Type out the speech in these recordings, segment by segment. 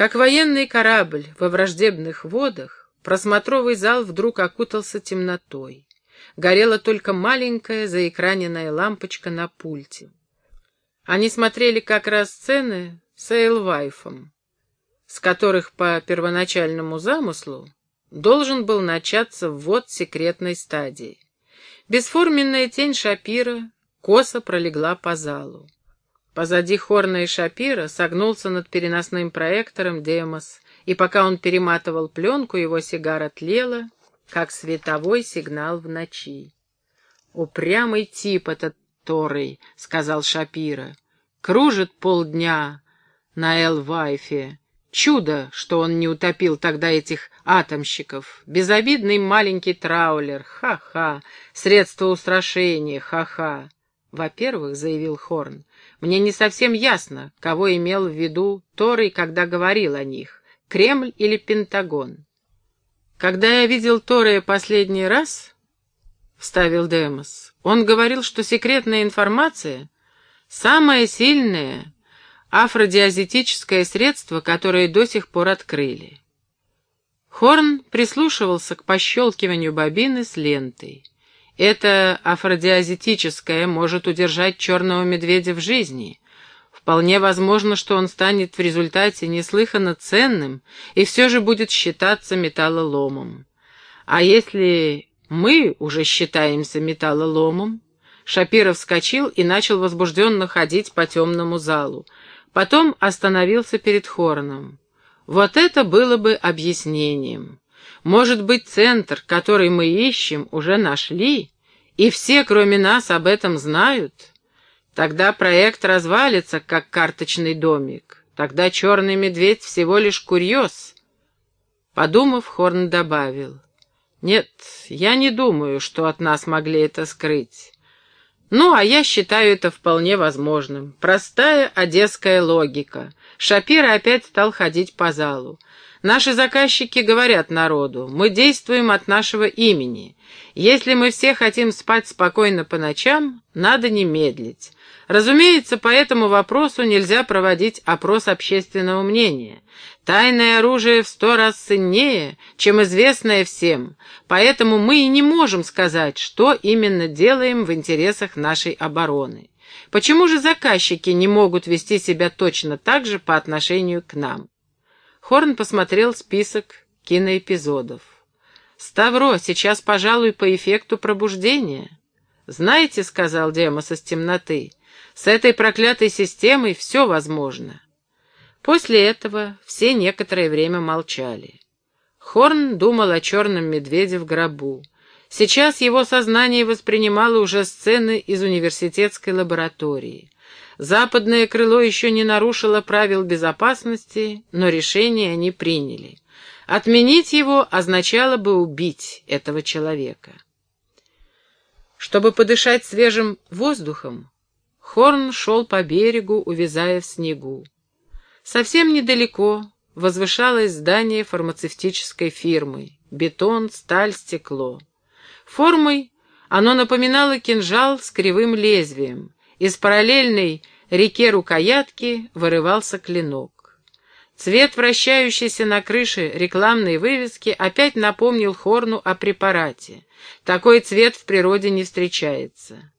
Как военный корабль во враждебных водах, просмотровый зал вдруг окутался темнотой. Горела только маленькая заэкраненная лампочка на пульте. Они смотрели как раз сцены с Эйлвайфом, с которых по первоначальному замыслу должен был начаться ввод секретной стадии. Бесформенная тень Шапира косо пролегла по залу. Позади Хорна и Шапира согнулся над переносным проектором Демос, и пока он перематывал пленку, его сигара тлела, как световой сигнал в ночи. «Упрямый тип этот Торой», — сказал Шапира. «Кружит полдня на Эл-Вайфе. Чудо, что он не утопил тогда этих атомщиков. Безобидный маленький траулер. Ха-ха. Средство устрашения. Ха-ха». «Во-первых», — заявил Хорн, — «мне не совсем ясно, кого имел в виду Торой, когда говорил о них, Кремль или Пентагон». «Когда я видел Тория последний раз», — вставил Демос, — «он говорил, что секретная информация — самое сильное афродиазетическое средство, которое до сих пор открыли». Хорн прислушивался к пощелкиванию бобины с лентой. Это афродиазетическое может удержать черного медведя в жизни. Вполне возможно, что он станет в результате неслыханно ценным и все же будет считаться металлоломом. А если мы уже считаемся металлоломом? Шапиров вскочил и начал возбужденно ходить по темному залу. Потом остановился перед Хорном. Вот это было бы объяснением. Может быть, центр, который мы ищем, уже нашли, и все, кроме нас, об этом знают? Тогда проект развалится, как карточный домик. Тогда черный медведь всего лишь курьез. Подумав, Хорн добавил. Нет, я не думаю, что от нас могли это скрыть. Ну, а я считаю это вполне возможным. Простая одесская логика. Шапира опять стал ходить по залу. Наши заказчики говорят народу, мы действуем от нашего имени. Если мы все хотим спать спокойно по ночам, надо не медлить. Разумеется, по этому вопросу нельзя проводить опрос общественного мнения. Тайное оружие в сто раз ценнее, чем известное всем, поэтому мы и не можем сказать, что именно делаем в интересах нашей обороны. Почему же заказчики не могут вести себя точно так же по отношению к нам? Хорн посмотрел список киноэпизодов. «Ставро, сейчас, пожалуй, по эффекту пробуждения». «Знаете, — сказал Демос из темноты, — с этой проклятой системой все возможно». После этого все некоторое время молчали. Хорн думал о черном медведе в гробу. Сейчас его сознание воспринимало уже сцены из университетской лаборатории. Западное крыло еще не нарушило правил безопасности, но решение они приняли. Отменить его означало бы убить этого человека. Чтобы подышать свежим воздухом, Хорн шел по берегу, увязая в снегу. Совсем недалеко возвышалось здание фармацевтической фирмы. Бетон, сталь, стекло. Формой оно напоминало кинжал с кривым лезвием, из параллельной реке рукоятки вырывался клинок. Цвет вращающейся на крыше рекламной вывески опять напомнил Хорну о препарате. Такой цвет в природе не встречается.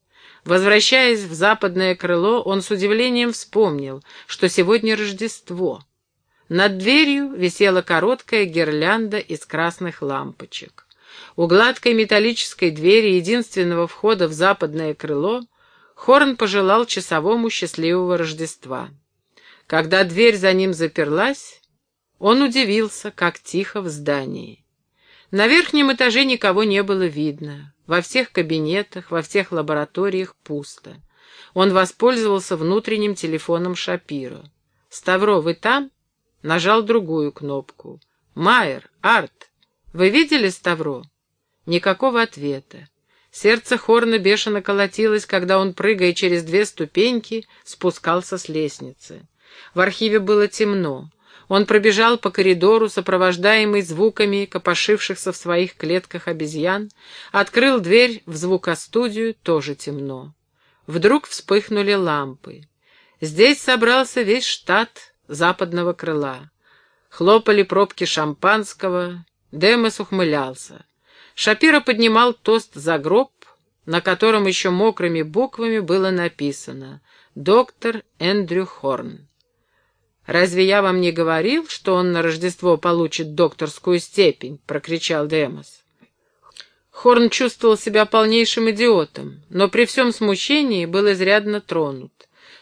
Возвращаясь в западное крыло, он с удивлением вспомнил, что сегодня Рождество. Над дверью висела короткая гирлянда из красных лампочек. У гладкой металлической двери единственного входа в западное крыло Хорн пожелал часовому счастливого Рождества. Когда дверь за ним заперлась, он удивился, как тихо в здании. На верхнем этаже никого не было видно. Во всех кабинетах, во всех лабораториях пусто. Он воспользовался внутренним телефоном Шапиро. «Ставро, вы там?» Нажал другую кнопку. «Майер, Арт, вы видели Ставро?» Никакого ответа. Сердце Хорна бешено колотилось, когда он, прыгая через две ступеньки, спускался с лестницы. В архиве было темно. Он пробежал по коридору, сопровождаемый звуками копошившихся в своих клетках обезьян, открыл дверь в звукостудию, тоже темно. Вдруг вспыхнули лампы. Здесь собрался весь штат западного крыла. Хлопали пробки шампанского. Демос ухмылялся. Шапира поднимал тост за гроб, на котором еще мокрыми буквами было написано «Доктор Эндрю Хорн». «Разве я вам не говорил, что он на Рождество получит докторскую степень?» — прокричал Демос. Хорн чувствовал себя полнейшим идиотом, но при всем смущении был изрядно тронут.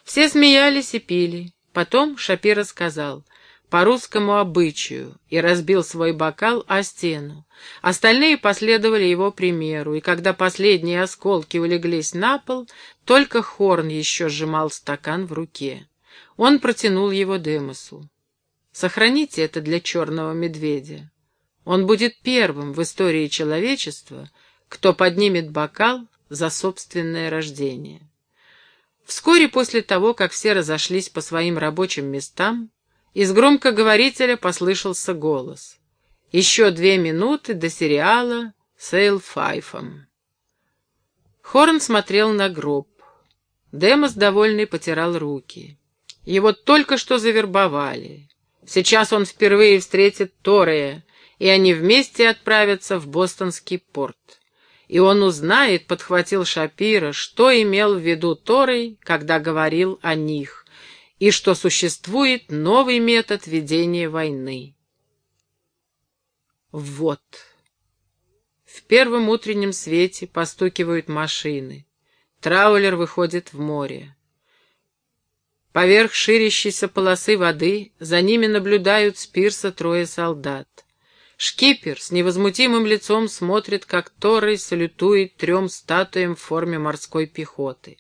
Все смеялись и пили. Потом Шапира сказал по русскому обычаю и разбил свой бокал о стену. Остальные последовали его примеру, и когда последние осколки улеглись на пол, только Хорн еще сжимал стакан в руке. Он протянул его Демосу. «Сохраните это для черного медведя. Он будет первым в истории человечества, кто поднимет бокал за собственное рождение». Вскоре после того, как все разошлись по своим рабочим местам, из громкоговорителя послышался голос. Еще две минуты до сериала «Сейл Файфом». Хорн смотрел на гроб. Демос, довольный, потирал руки. Его только что завербовали. Сейчас он впервые встретит Торея, и они вместе отправятся в бостонский порт. И он узнает, подхватил Шапира, что имел в виду Торой, когда говорил о них, и что существует новый метод ведения войны. Вот. В первом утреннем свете постукивают машины. Траулер выходит в море. Поверх ширящейся полосы воды за ними наблюдают с пирса трое солдат. Шкипер с невозмутимым лицом смотрит, как Торрей салютует трем статуям в форме морской пехоты.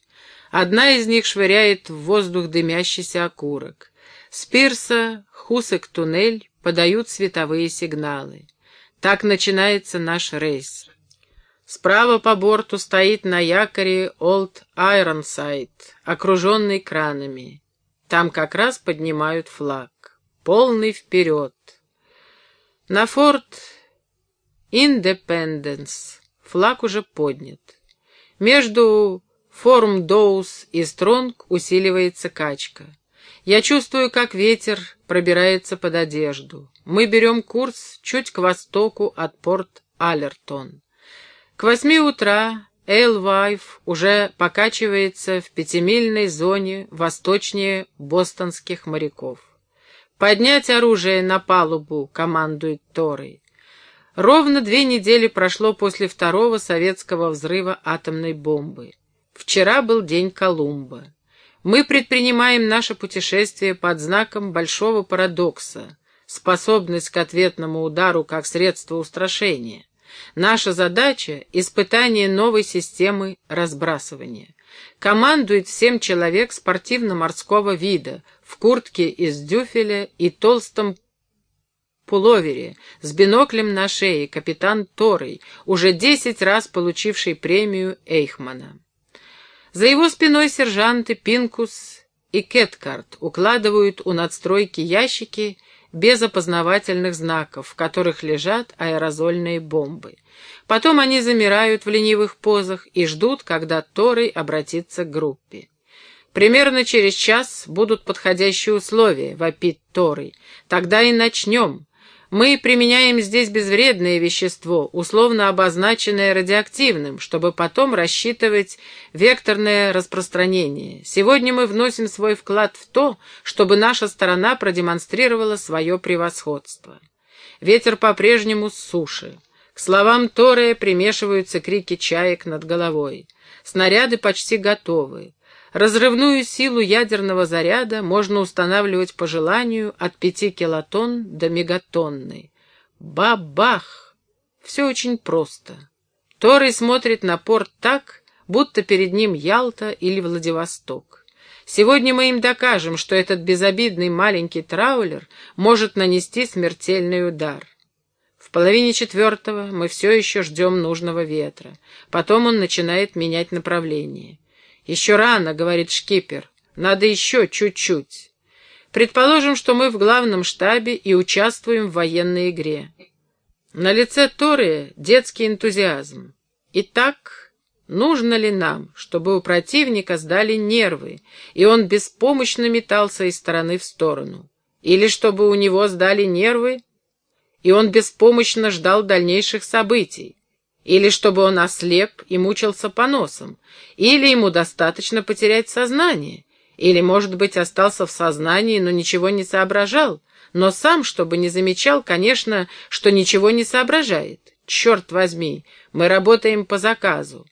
Одна из них швыряет в воздух дымящийся окурок. С пирса Хусек-туннель подают световые сигналы. Так начинается наш рейс. Справа по борту стоит на якоре Олд Айронсайд, окруженный кранами. Там как раз поднимают флаг. Полный вперед. На форт Индепенденс флаг уже поднят. Между Форм Доус и Стронг усиливается качка. Я чувствую, как ветер пробирается под одежду. Мы берем курс чуть к востоку от порт Алертон. К восьми утра Эйлвайф уже покачивается в пятимильной зоне восточнее бостонских моряков. «Поднять оружие на палубу», — командует Торой. Ровно две недели прошло после второго советского взрыва атомной бомбы. Вчера был день Колумба. Мы предпринимаем наше путешествие под знаком большого парадокса, способность к ответному удару как средство устрашения. Наша задача — испытание новой системы разбрасывания. Командует всем человек спортивно-морского вида, в куртке из дюфеля и толстом пуловере, с биноклем на шее, капитан Торой, уже десять раз получивший премию Эйхмана. За его спиной сержанты Пинкус и Кеткарт укладывают у надстройки ящики без опознавательных знаков, в которых лежат аэрозольные бомбы. Потом они замирают в ленивых позах и ждут, когда Торой обратится к группе. «Примерно через час будут подходящие условия», — вопит Торой. «Тогда и начнем. Мы применяем здесь безвредное вещество, условно обозначенное радиоактивным, чтобы потом рассчитывать векторное распространение. Сегодня мы вносим свой вклад в то, чтобы наша сторона продемонстрировала свое превосходство. Ветер по-прежнему с суши. К словам Тория примешиваются крики чаек над головой. Снаряды почти готовы. Разрывную силу ядерного заряда можно устанавливать по желанию от пяти килотонн до мегатонны. Бабах! Все очень просто. Торый смотрит на порт так, будто перед ним Ялта или Владивосток. Сегодня мы им докажем, что этот безобидный маленький траулер может нанести смертельный удар. В половине четвертого мы все еще ждем нужного ветра. Потом он начинает менять направление. «Еще рано», — говорит шкипер, — «надо еще чуть-чуть». Предположим, что мы в главном штабе и участвуем в военной игре. На лице Торы детский энтузиазм. Итак, нужно ли нам, чтобы у противника сдали нервы, и он беспомощно метался из стороны в сторону? Или чтобы у него сдали нервы, и он беспомощно ждал дальнейших событий. Или чтобы он ослеп и мучился поносом. Или ему достаточно потерять сознание. Или, может быть, остался в сознании, но ничего не соображал. Но сам, чтобы не замечал, конечно, что ничего не соображает. Черт возьми, мы работаем по заказу.